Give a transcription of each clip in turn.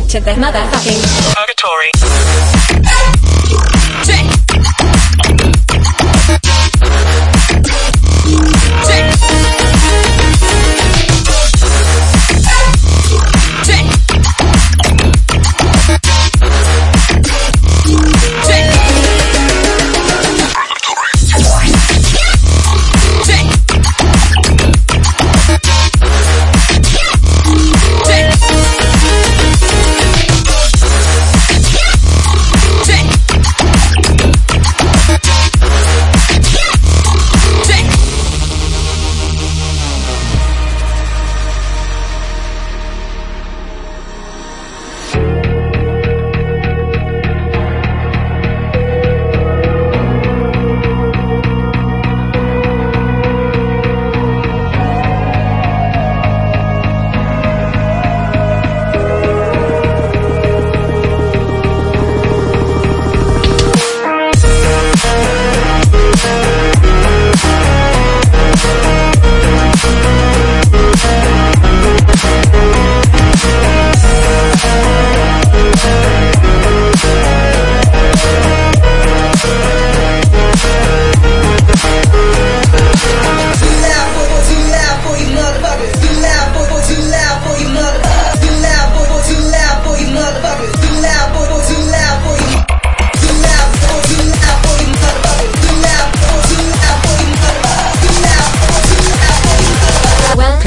to the motherfucking Purgatory.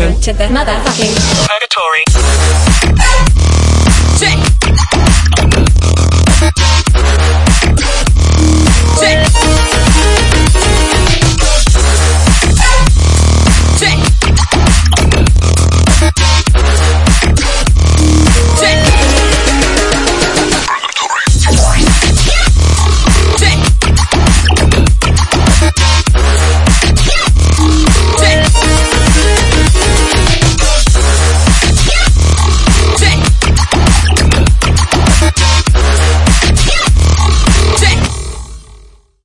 To the motherfucking Purgatory.